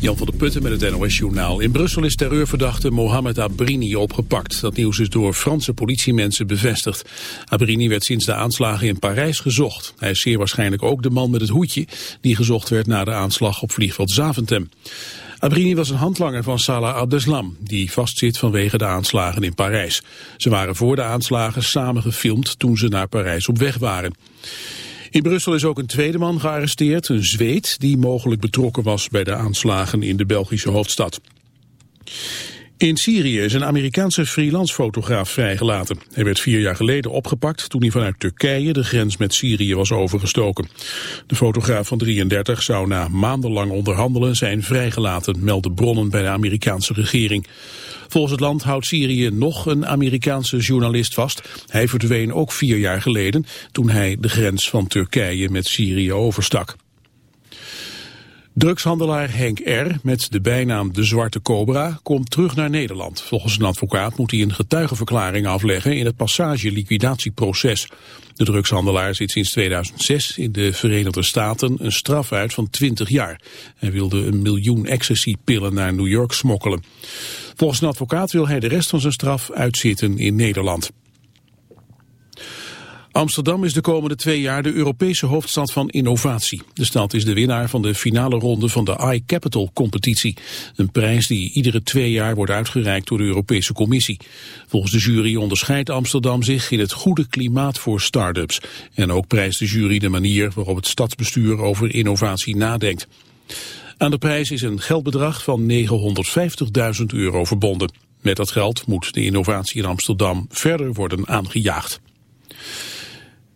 Jan van der Putten met het NOS-journaal. In Brussel is terreurverdachte Mohamed Abrini opgepakt. Dat nieuws is door Franse politiemensen bevestigd. Abrini werd sinds de aanslagen in Parijs gezocht. Hij is zeer waarschijnlijk ook de man met het hoedje... die gezocht werd na de aanslag op vliegveld Zaventem. Abrini was een handlanger van Salah Abdeslam... die vastzit vanwege de aanslagen in Parijs. Ze waren voor de aanslagen samen gefilmd toen ze naar Parijs op weg waren. In Brussel is ook een tweede man gearresteerd, een Zweed, die mogelijk betrokken was bij de aanslagen in de Belgische hoofdstad. In Syrië is een Amerikaanse freelance-fotograaf vrijgelaten. Hij werd vier jaar geleden opgepakt toen hij vanuit Turkije de grens met Syrië was overgestoken. De fotograaf van 33 zou na maandenlang onderhandelen zijn vrijgelaten, melden bronnen bij de Amerikaanse regering. Volgens het land houdt Syrië nog een Amerikaanse journalist vast. Hij verdween ook vier jaar geleden toen hij de grens van Turkije met Syrië overstak. Drugshandelaar Henk R., met de bijnaam De Zwarte Cobra, komt terug naar Nederland. Volgens een advocaat moet hij een getuigenverklaring afleggen in het passage-liquidatieproces. De drugshandelaar zit sinds 2006 in de Verenigde Staten een straf uit van 20 jaar. Hij wilde een miljoen ecstasy-pillen naar New York smokkelen. Volgens een advocaat wil hij de rest van zijn straf uitzitten in Nederland. Amsterdam is de komende twee jaar de Europese hoofdstad van innovatie. De stad is de winnaar van de finale ronde van de iCapital competitie. Een prijs die iedere twee jaar wordt uitgereikt door de Europese Commissie. Volgens de jury onderscheidt Amsterdam zich in het goede klimaat voor start-ups. En ook prijst de jury de manier waarop het stadsbestuur over innovatie nadenkt. Aan de prijs is een geldbedrag van 950.000 euro verbonden. Met dat geld moet de innovatie in Amsterdam verder worden aangejaagd.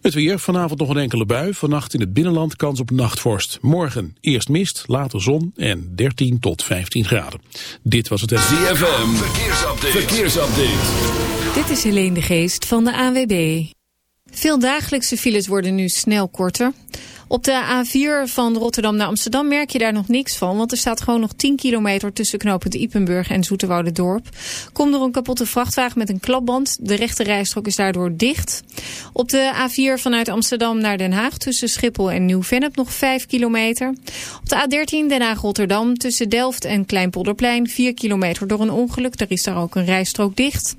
Het weer, vanavond nog een enkele bui. Vannacht in het binnenland kans op nachtvorst. Morgen eerst mist, later zon en 13 tot 15 graden. Dit was het... ZFM, verkeersupdate. verkeersupdate. Dit is Helene de Geest van de AWB. Veel dagelijkse files worden nu snel korter. Op de A4 van Rotterdam naar Amsterdam merk je daar nog niks van. Want er staat gewoon nog 10 kilometer tussen knooppunt Ipenburg en Dorp. Komt door een kapotte vrachtwagen met een klapband. De rechte rijstrook is daardoor dicht. Op de A4 vanuit Amsterdam naar Den Haag tussen Schiphol en Nieuw-Vennep nog 5 kilometer. Op de A13 Den Haag-Rotterdam tussen Delft en Kleinpolderplein 4 kilometer door een ongeluk. Daar is daar ook een rijstrook dicht.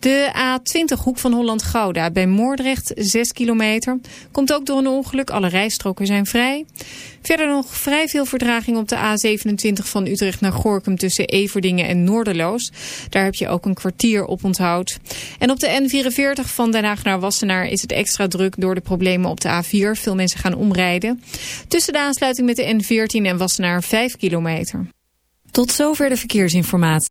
De A20 Hoek van Holland-Gouda bij Moordrecht 6 kilometer. Komt ook door een ongeluk. Alle rijstroken zijn vrij. Verder nog vrij veel verdraging op de A27 van Utrecht naar Gorkum tussen Everdingen en Noorderloos. Daar heb je ook een kwartier op onthoud. En op de N44 van Den Haag naar Wassenaar is het extra druk door de problemen op de A4. Veel mensen gaan omrijden. Tussen de aansluiting met de N14 en Wassenaar 5 kilometer. Tot zover de verkeersinformatie.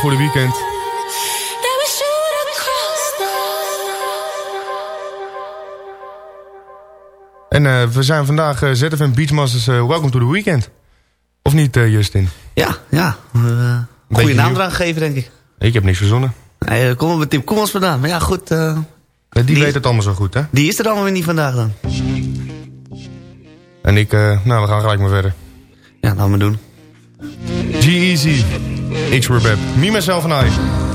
Voor de weekend. En eh, we zijn vandaag eh, ZFM Beachmasters eh, Welcome to the Weekend. Of niet, eh, Justin? Ja, ja. Uh, goede naam eraan geven, denk ik. Ik heb niks verzonnen. Nee, uh, kom op met Tim Koemans vandaan. Maar ja, goed. eh, die, die- weet het allemaal zo goed, hè? die is er allemaal weer niet vandaag dan. En ik, eh, nou, we gaan gelijk maar verder. Ja, laten we doen. G-Eazy, X-Rebab, Me, Myself and I.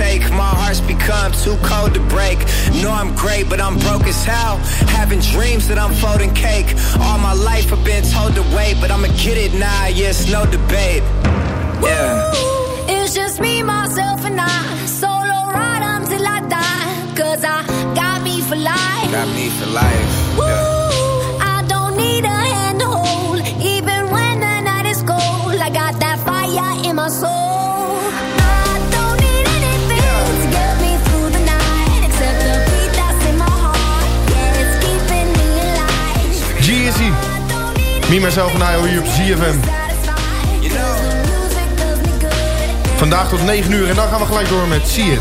Take. My heart's become too cold to break. Know I'm great, but I'm broke as hell. Having dreams that I'm folding cake. All my life I've been told to wait, but I'ma get it now. Yes, no debate. Yeah. It's just me, myself, and I. Solo ride until I die. Cause I got me for life. Got me for life. Woo! I don't need a hand Me, myself en I hier op ZFM. Vandaag tot 9 uur en dan gaan we gelijk door met See It.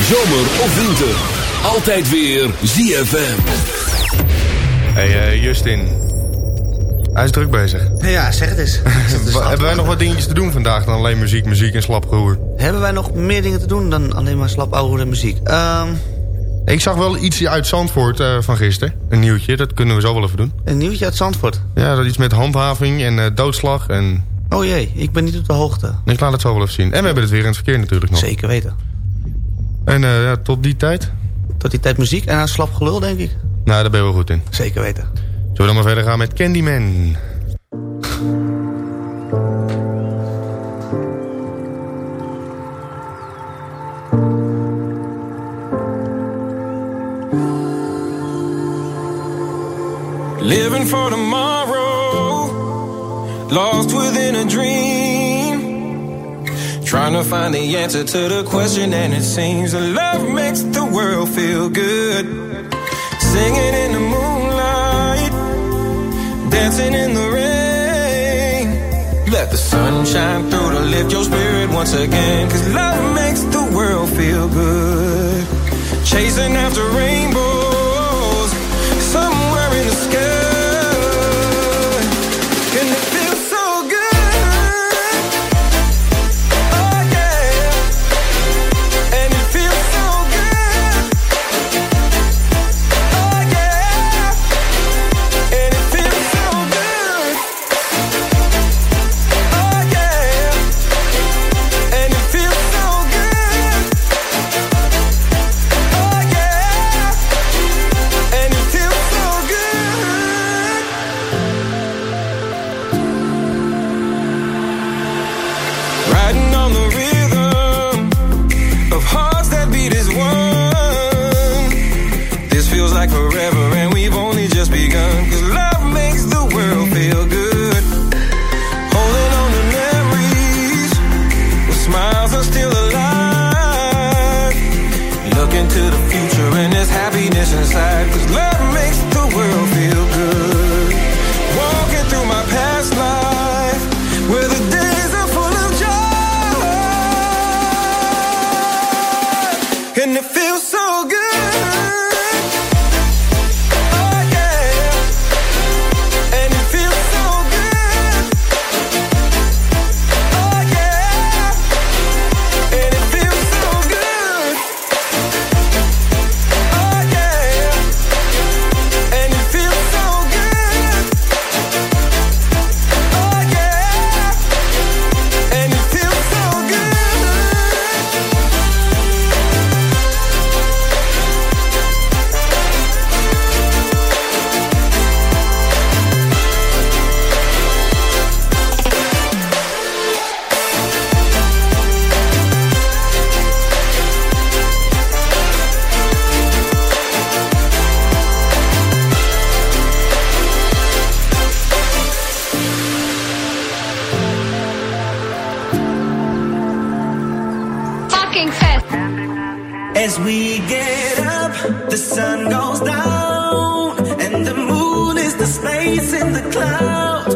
Zomer of winter. Altijd weer ZFM. Hey eh, Justin. Hij is druk bezig. Ja, zeg het eens. Hebben wij nog wat dingetjes te doen vandaag dan alleen muziek, muziek en slapgehoer? Hebben wij nog meer dingen te doen dan alleen maar slap ouwe en muziek? Ehm, Ik zag wel iets uit Zandvoort eh, van gisteren. Een nieuwtje, dat kunnen we zo wel even doen. een nieuwtje uit Zandvoort. Ja, dat iets met handhaving en eh, doodslag en... Oh jee, ik ben niet op de hoogte. Ik laat het zo wel even zien. En we hebben het weer in het verkeer natuurlijk nog. Zeker weten. En ja, tot die tijd? Tot die tijd muziek en een slap gelul, denk ik. Nou, daar ben je wel goed in. Zeker weten. Zullen we dan maar verder gaan met Candyman? Living for tomorrow, lost within a dream. Trying to find the answer to the question, and it seems that love makes the world feel good. Singing in the moonlight, dancing in the rain. Let the sun shine through to lift your spirit once again. Cause love makes the world feel good. Chasing after rainbows, somewhere in the sky. Fucking fest. As we get up, the sun goes down, and the moon is the space in the clouds,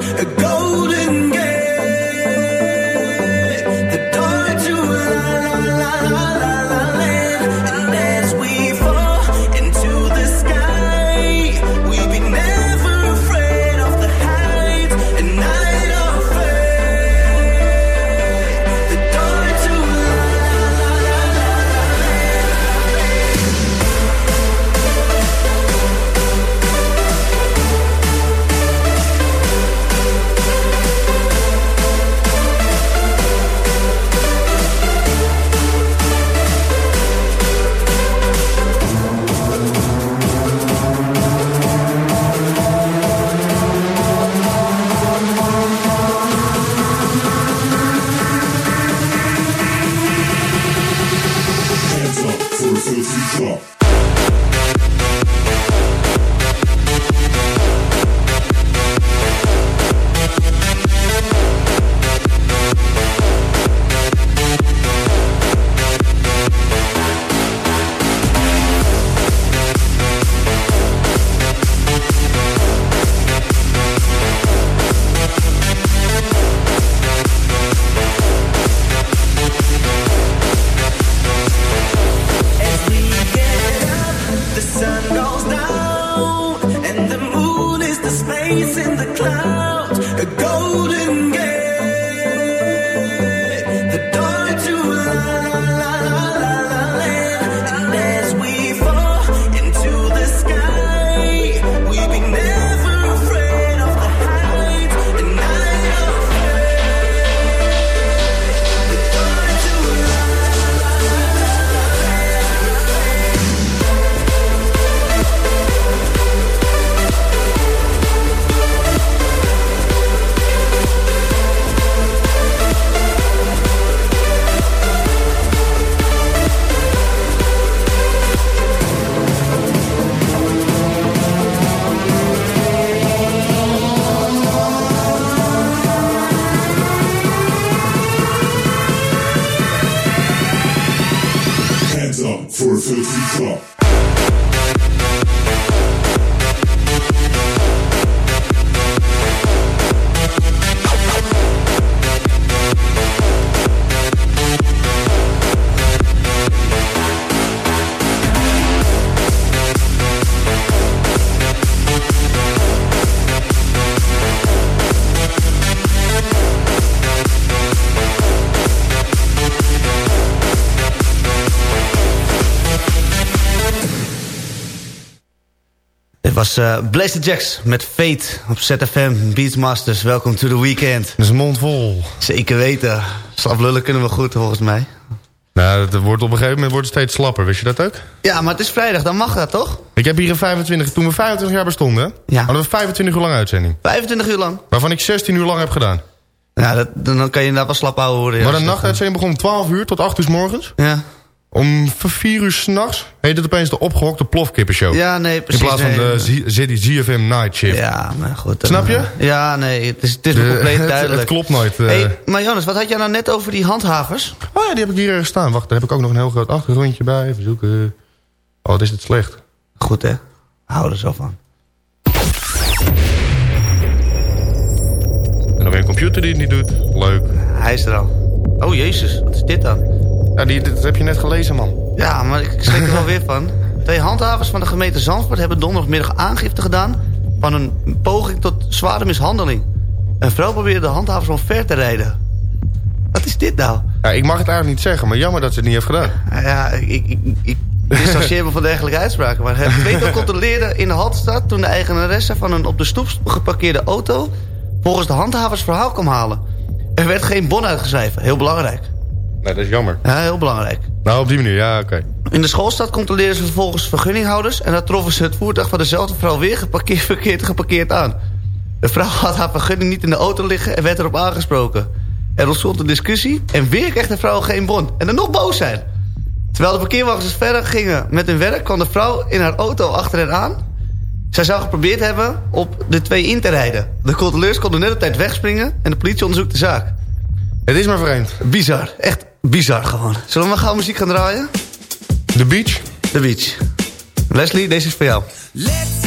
was Blazer Jacks met Fate op ZFM Beatmasters. Welkom to the weekend. Dat is een mond vol. Zeker weten. Slaplullen kunnen we goed volgens mij. Nou, dat wordt op een gegeven moment wordt het steeds slapper. Wist je dat ook? Ja, maar het is vrijdag, dan mag dat toch? Ik heb hier een 25... Toen we 25 jaar bestonden, Ja. hadden we 25 uur lang uitzending. 25 uur lang. Waarvan ik 16 uur lang heb gedaan. Ja, dat, dan dan kan je inderdaad wel slap houden worden. ja. maar de nachtuitzending begon om 12 uur tot 8 uur s morgens. Ja. Om 4 uur s'nachts heet het opeens de opgehokte plofkippenshow. Ja, nee, precies. In plaats van nee. de Zeddy ZFM Night Shift. Ja, maar goed. Snap je? Ja, nee, het is, het is De- compleet het- duidelijk. het klopt nooit, eh. Hey, maar Jonas, wat had jij nou net over die handhavers? Oh ja, die heb ik hier staan. Wacht, daar heb ik ook nog een heel groot achtergrondje bij. Even zoeken. Oh, wat is het slecht. Goed, hè? Hou er zo van. En dan weer een computer die het niet doet. Leuk. Hij is er al. Oh, jezus, wat is dit dan? Ja, die, dat heb je net gelezen, man. Ja, maar ik schrik er wel weer van. Twee handhavers van de gemeente Zandvoort hebben donderdagmiddag aangifte gedaan... van een poging tot zware mishandeling. Een vrouw probeerde de handhavers omver te rijden. Wat is dit nou? Ja, ik mag het eigenlijk niet zeggen, maar jammer dat ze het niet heeft gedaan. Nou Ja, ik, ik, ik distancieer me van dergelijke uitspraken. Maar het tweetal controleerde in de Haltestad... toen de eigenaresse van een op de stoep geparkeerde auto... volgens de handhavers verhaal kwam halen. Er werd geen bon uitgeschreven. Heel belangrijk. Nee, dat is jammer. Ja, heel belangrijk. Nou, op die manier, ja, oké. In de schoolstad controleerden ze vervolgens vergunninghouders... en daar troffen ze het voertuig van dezelfde vrouw weer geparkeerd, verkeerd geparkeerd aan. De vrouw had haar vergunning niet in de auto liggen en werd erop aangesproken. Er ontstond een discussie en weer kreeg de vrouw geen bon. En dan nog boos zijn. Terwijl de parkeerwagens verder gingen met hun werk... kwam de vrouw in haar auto achter hen aan. Zij zou geprobeerd hebben op de twee in te rijden. De controleurs konden net op tijd wegspringen... en de politie onderzoekt de zaak. Het is maar vreemd. Bizar, echt bizar gewoon. Zullen we maar gauw muziek gaan draaien? The Beach? The Beach. Leslie, deze is voor jou. Let's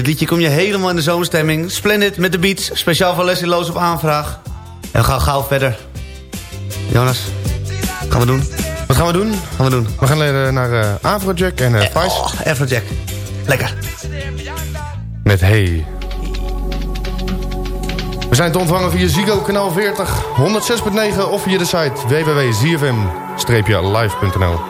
dit liedje kom je helemaal in de zomerstemming. Splendid met de beats, speciaal voor Leslie Loos op aanvraag. En we gaan gauw verder. Jonas, wat gaan we doen? Wat gaan we doen? Gaan we doen? We gaan eh, naar eh, Afrojack en eh, Vice. Oh, Afrojack. Lekker. Met Hey. We zijn te ontvangen via Zigo kanaal 40, 106.9 of via de site www.zfm-live.nl.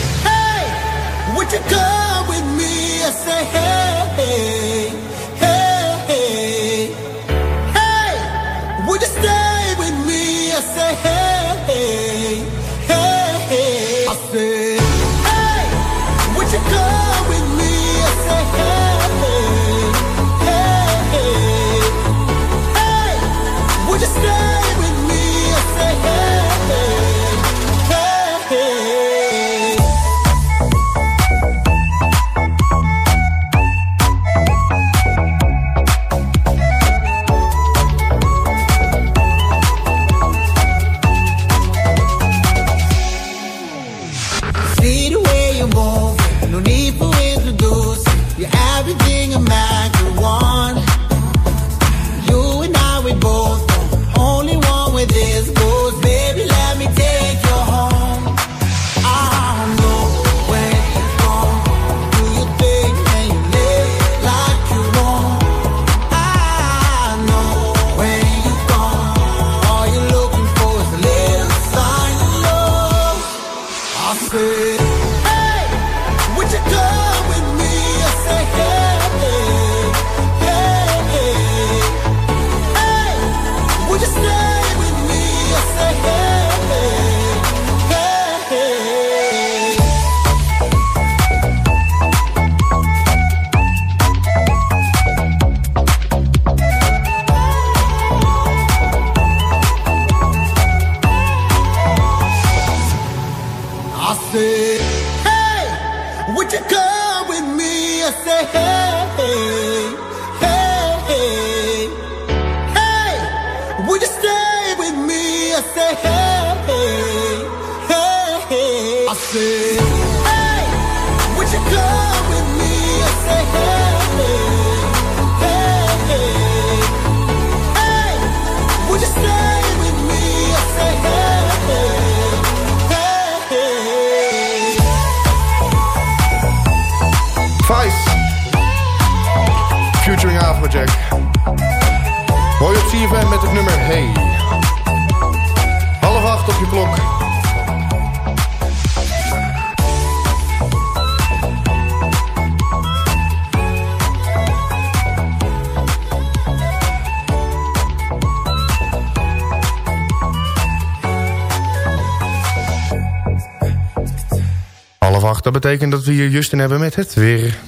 would you come with me? I say, hey, hey, hey, hey, would you stay with me? I say, hey, betekent dat we hier Justin hebben met het weer.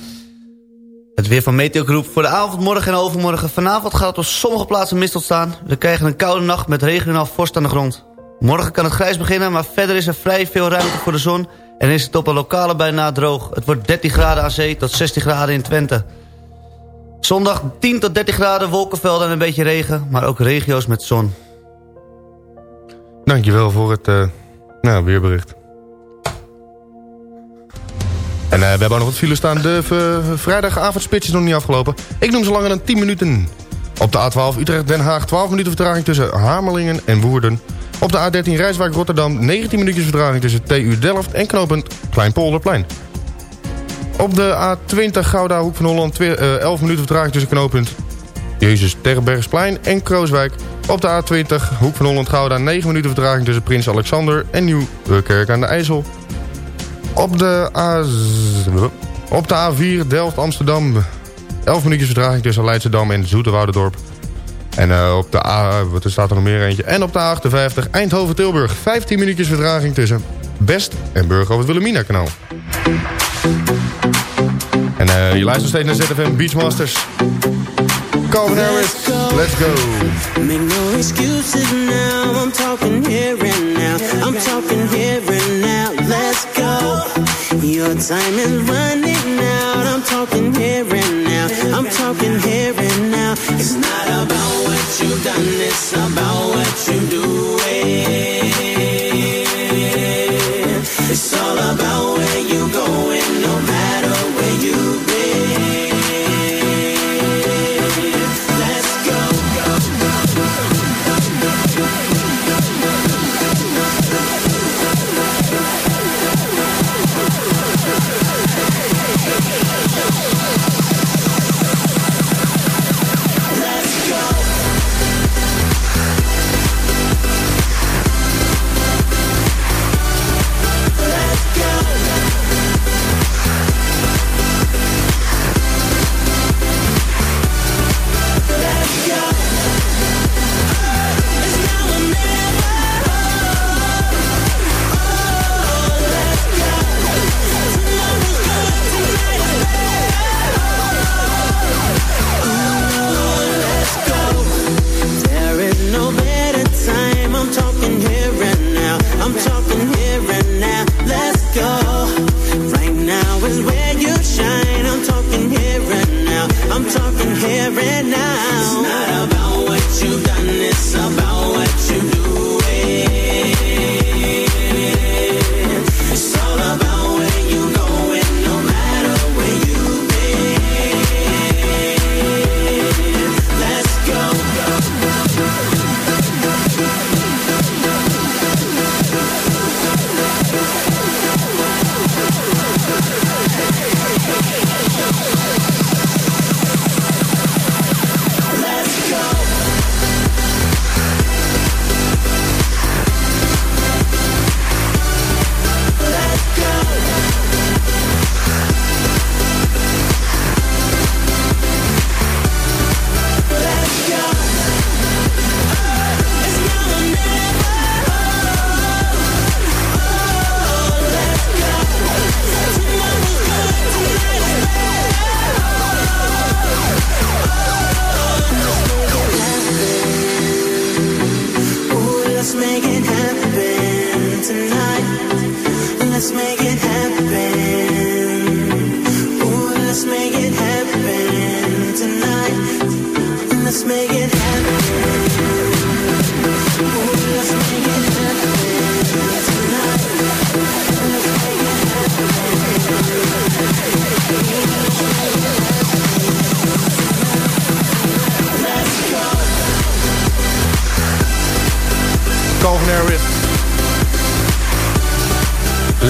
Het weer van Meteogroep voor de avond, morgen en overmorgen. Vanavond gaat het op sommige plaatsen mist ontstaan. We krijgen een koude nacht met regionaal vorst aan de grond. Morgen kan het grijs beginnen, maar verder is er vrij veel ruimte voor de zon... en is het op een lokale bijna droog. Het wordt 13 graden aan zee tot 16 graden in Twente. Zondag 10 tot 13 graden, wolkenvelden en een beetje regen... maar ook regio's met zon. Dankjewel voor het eh, nou, weerbericht. En eh, we hebben ook nog wat file staan. De v- vrijdagavondspits is nog niet afgelopen. Ik noem ze langer dan 10 minuten. Op de A12 Utrecht-Den Haag 12 minuten vertraging tussen Hamelingen en Woerden. Op de A13 Rijswijk-Rotterdam 19 minuutjes vertraging tussen TU Delft en knooppunt Kleinpolderplein. Op de A20 Gouda Hoek van Holland twe- eh, 11 minuten vertraging tussen knooppunt Jezus Terbergsplein en Krooswijk. Op de A20 Hoek van Holland Gouda 9 minuten vertraging tussen Prins Alexander en Nieuwkerk aan de IJssel. Op de, A... op de A4 Delft Amsterdam 11 minuutjes vertraging tussen Leidschendam en Zoeterwouderdorp. En eh, op de A, wat er staat er nog meer eentje. En op de A58 Eindhoven-Tilburg. 15 minuutjes vertraging tussen Best en Burger over het Wilhelmina-kanaal. En eh, je luistert steeds naar ZFM Beachmasters. Calvin Harris, let's go. Make no excuses now. I'm talking here and now. I'm talking here and now. Let's go. Your time is running out. I'm talking here and now. I'm talking here and now. It's not about what you've done. It's about what you do. It's all about where you're going, no matter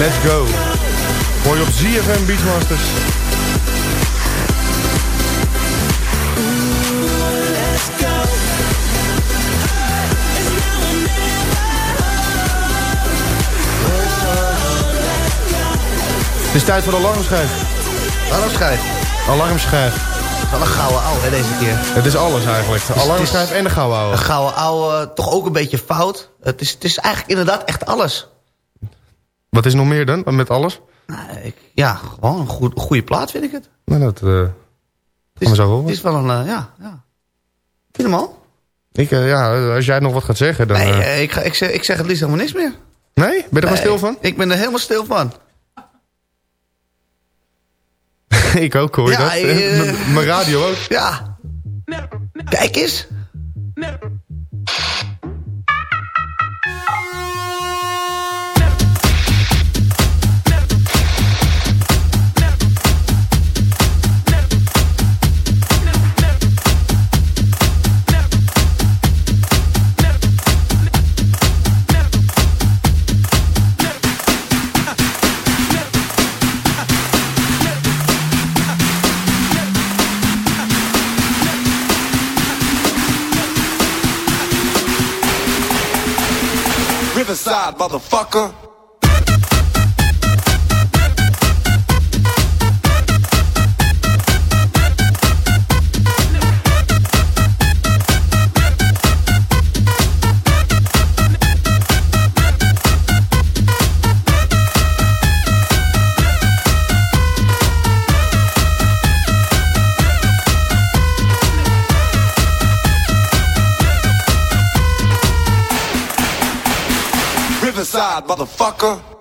Let's go. Hoor je op ZFM Beachmasters. Het is tijd voor de alarmschijf. Alarmschijf? Alarmschijf. Het is wel een gouden ouwe deze keer. Het is alles eigenlijk. De alarmschijf en de gouden ouwe. Een gouden ouwe, toch ook een beetje fout. Het is, het is eigenlijk inderdaad echt alles. Wat is nog meer dan, met alles? Nou, ik, ja, gewoon een goed, goede plaat vind ik het. Nou, dat eh we zo Het is wel een, eh, ja, ja. Vind je hem al? Ik, eh, ja, als jij nog wat gaat zeggen, dan... Nee, ik, ga, ik, zeg, ik zeg het liefst helemaal niks meer. nee? Ben je er gewoon Nee, stil van? Ik ben er helemaal stil van. ik ook, hoor je Ja, dat? Mijn radio ook. Ja. Kijk eens. Riverside, motherfucker. Motherfucker.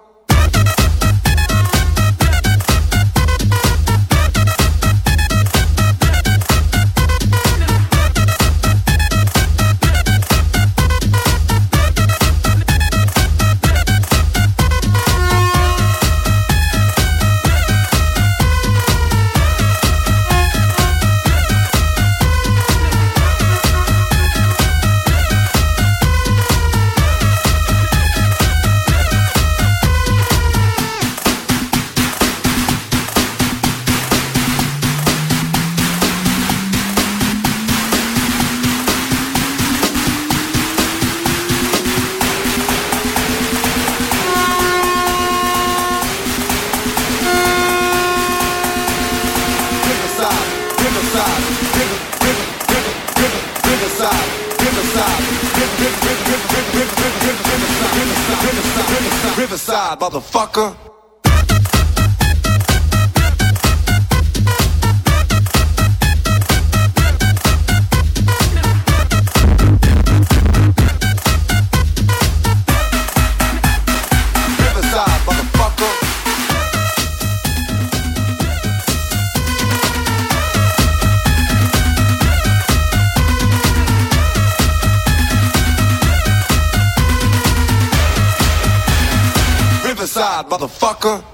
motherfucker.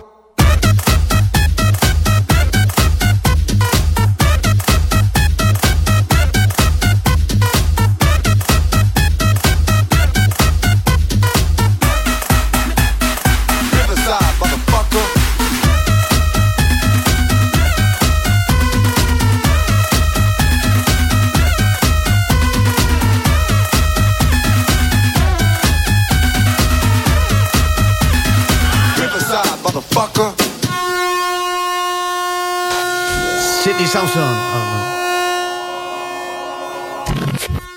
Sidney Samson.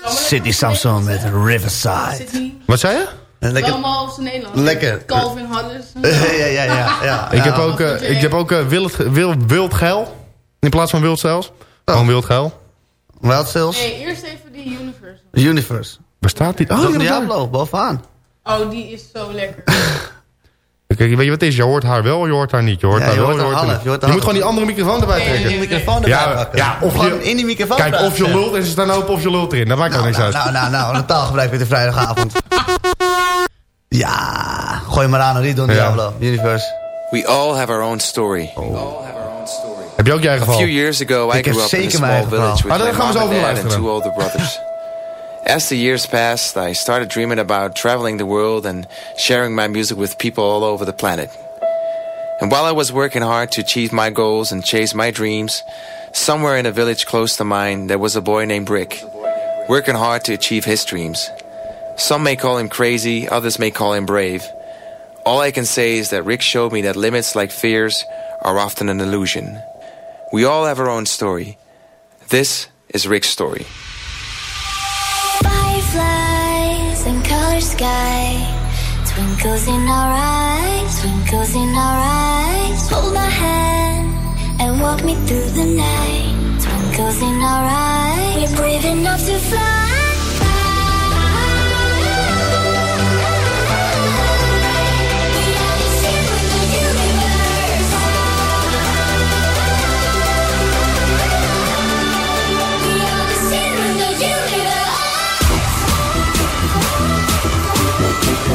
Oh, Sidney Samson met Riverside. Wat zei je? Lekker. Zijn Nederlands. Lekker. Calvin Harris. ja, ja, ja, ja. Ik heb ook, eh, ik heb ook eh, wild, wild, wild geil. In plaats van wild zelfs. Gewoon wild geil. Wild Sales. Nee, eerst even die Universe. Universe. Waar staat die? Oh, Oh, daar. Diablo, bovenaan. Oh, die is zo lekker. Kijk, weet je wat het is? Je hoort haar wel, je hoort haar niet. Je hoort Ja, haar je wel, hoort je hoort haar niet. je hoort Je haar moet gewoon die andere microfoon erbij trekken. Die microfoon erbij Ja, pakken. ja, of Gewoon je, in die microfoon Kijk, of je lult en ze staan open of je lult erin. Dat maakt ook niks Nou, uit. nou, nou, nou, een taalgebruik met de vrijdagavond. ja, gooi maar aan, Ja. Diablo. Universe. We all have our own story. Heb je ook je eigen A geval? few years ago, I Ik heb grew up in a zeker mijn small eigen village with. Ah, my daar gaan we mom zo and two older brothers. As the years passed, I started dreaming about traveling the world and sharing my music with people all over the planet. And while I was working hard to achieve my goals and chase my dreams, somewhere in a village close to mine, there was a boy named Rick, working hard to achieve his dreams. Some may call him crazy, others may call him brave. All I can say is that Rick showed me that limits like fears are often an illusion. We all have our own story. This is Rick's story. Sky. Twinkles in our eyes, twinkles in our eyes. Hold my hand and walk me through the night. Twinkles in our eyes. We're brave enough to fly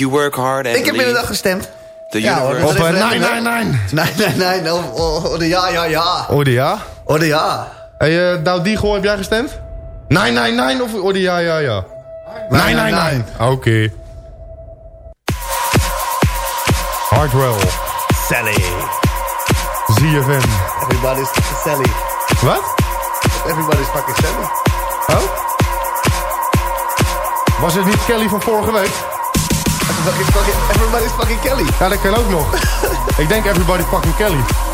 you work hard and Ik heb inderdaad gestemd. The ja, hoor, op 999. 999, de ja, ja, ja. Orde ja? Ode ja. Hey, eh, uh, nou, die gewoon heb jij gestemd? 999 of Orde ja, ja, ja? 999. Oké. Okay. Hardwell. Sally. ZFM. Everybody's Sally. Wat? Everybody's fucking Sally. Oh? Was het niet Kelly van vorige week? Everybody's fucking Kelly. Ja, dat kan ook nog. ik denk Everybody fucking Kelly.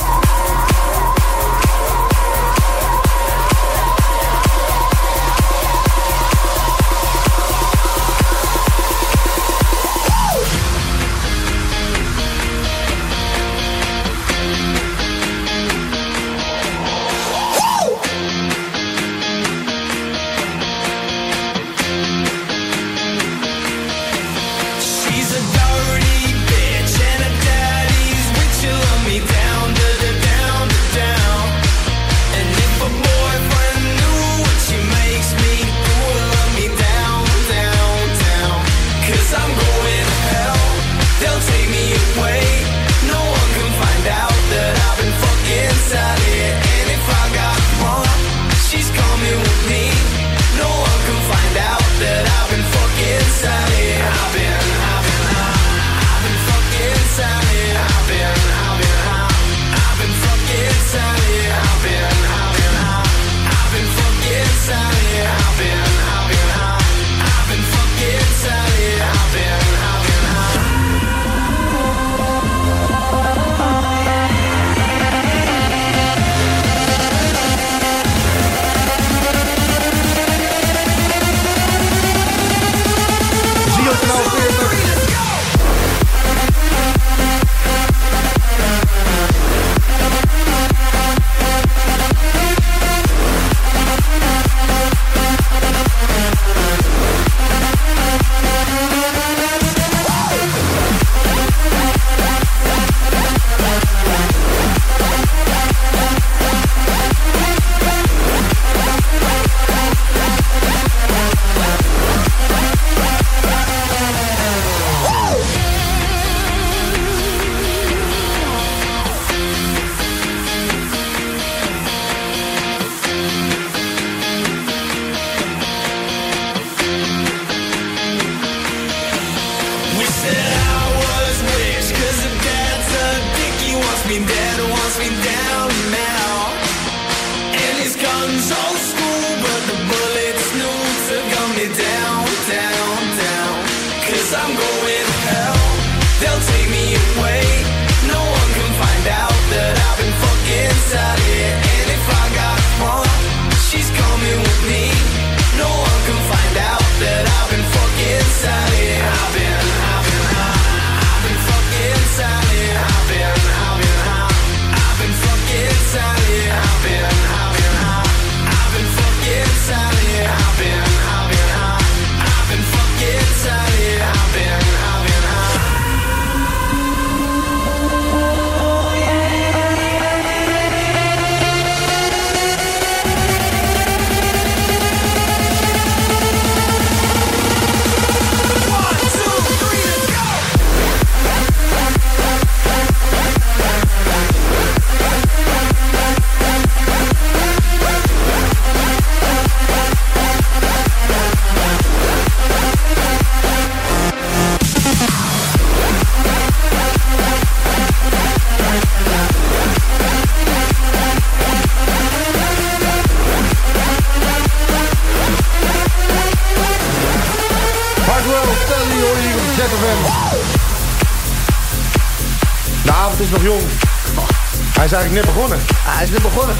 eigenlijk net begonnen. Ah, hij is net begonnen.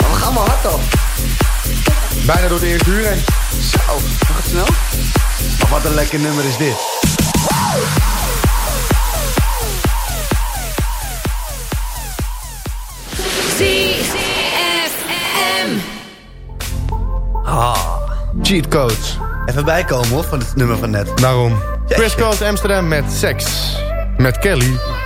Maar we gaan maar hard op. Bijna door de eerste uur heen. Zo, gaat snel. Wat een lekker nummer is dit. Cheatcoach. Ah, cheat. Even bijkomen hoor, van het nummer van net. Daarom. Chris Coast Amsterdam met seks. Met Kelly.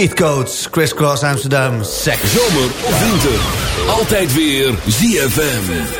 Cheatcodes, Crisscross Amsterdam, sec. Zomer of winter, altijd weer ZFM.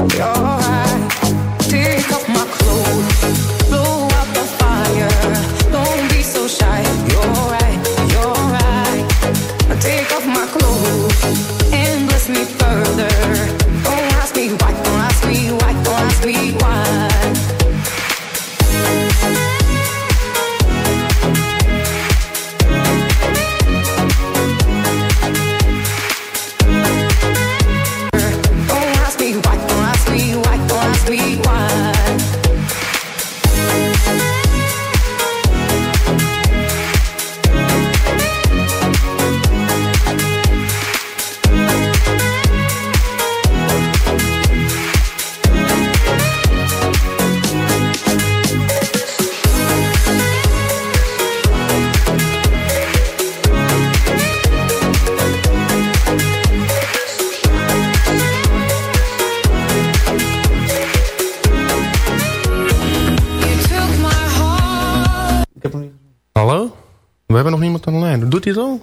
Hebben nog niemand aan de lijn. Doet hij het al?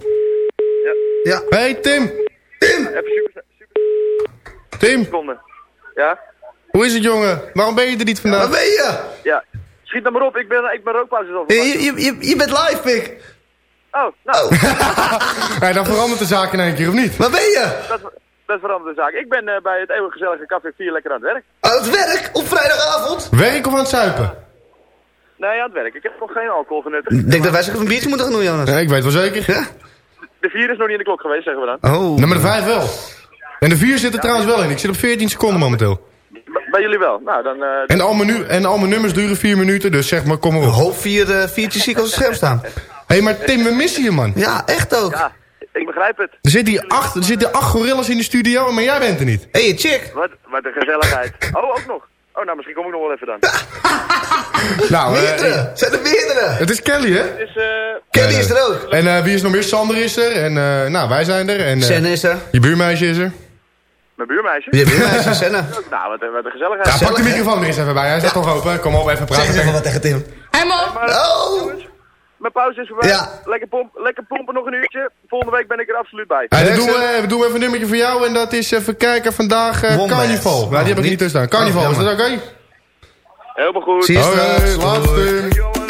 Ja. Ja. Hey Tim! Tim! Even super, super Tim! seconden. Ja? Hoe is het jongen? Waarom ben je er niet vandaag? Waar ben je? Ja. Schiet dan maar op, ik ben, ik ben rookpauze al. Je, je, je, je bent live, pik. Oh, nou. Ja, dan verandert de zaak in één keer, of niet? Waar ben je? Dat, dat verandert de zaak. Ik ben eh, bij het eeuwig gezellige Café 4 lekker aan het werk. Aan het werk? Op vrijdagavond? Werk of aan het zuipen? Nee, aan het werk. Ik heb nog geen alcohol genuttigd. Ik denk dat wij zich een biertje moeten gaan doen, Jonas. Ja, ik weet wel zeker. De 4 is nog niet in de klok geweest, zeggen we dan. Oh. Nou, maar de vijf wel. En de vier zit er trouwens wel in. Ik zit op 14 seconden momenteel. Bij jullie wel. Nou, dan... eh, En al, mijn en al mijn nummers duren vier minuten, dus zeg maar, kom maar op. Hoop vier, eh, viertjes zie ik op het scherm staan. Hé, hey, maar Tim, we missen je, man. Ja, echt ook. Ja, ik begrijp het. Er zitten hier acht, er zitten acht gorillas in de studio, maar jij bent er niet. Hé, hey, chick. Wat, wat een gezelligheid. Oh, ook nog. Oh, nou, misschien kom ik nog wel even dan. Nou, eh, Meerdere. Zijn er meerdere? het is Kelly, hè? Het is, eh... Kelly is er ook. En eh, wie is nog meer? Sander is er. En eh, nou, wij zijn er. En, eh, Sen is er. Je buurmeisje is er. Mijn buurmeisje. Je buurmeisje, Senna. Nou, wat, een- wat een gezelligheid. Ja, pak de microfoon er eens even bij. Hij staat toch open. Kom op, even praten. Zeg eens even wat tegen Tim. Hey man. Oh! Mijn pauze is voorbij. Ja. Lekker, pomp, lekker pompen nog een uurtje. Volgende week ben ik er absoluut bij. Ja, dan doen we, we doen even een nummertje voor jou. En dat is even kijken vandaag eh, Wombats. Carnival. Nou, die heb ik niet- tussen staan. Carnival, Oh, is dat oké? Helemaal goed. Zie je straks. laatste.